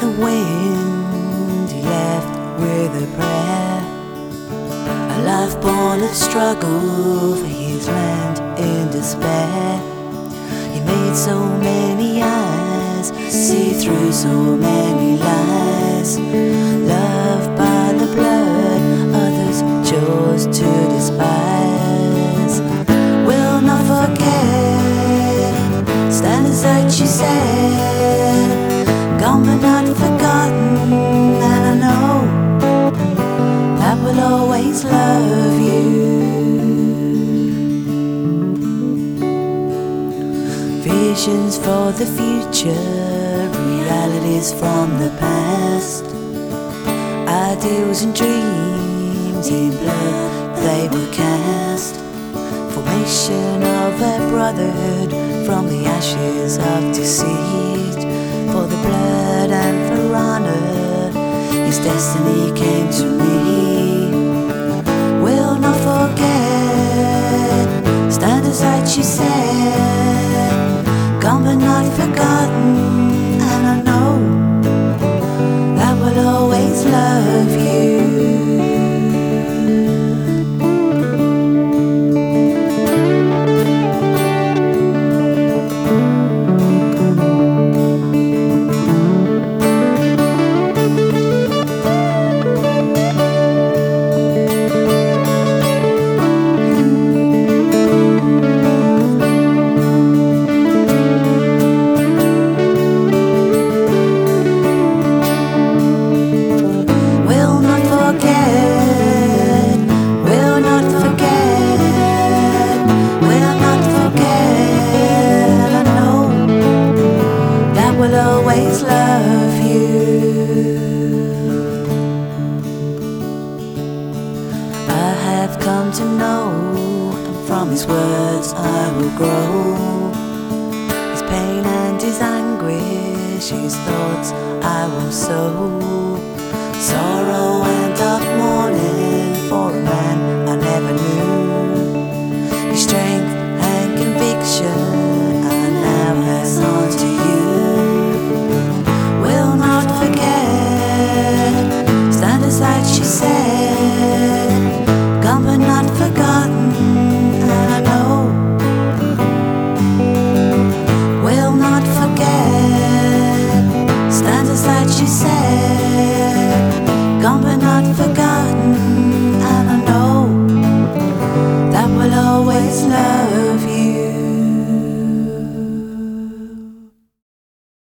the wind, he left with a prayer. A life born of struggle for his land in despair. He made so many eyes see through so many always love you. Visions for the future, realities from the past. Ideals and dreams in blood they were cast. Formation of a brotherhood from the ashes of deceit. For the blood and for honor, his destiny came to me. Know, and from his words I will grow. His pain and his anguish, his thoughts I will sow. Sorrow It's love.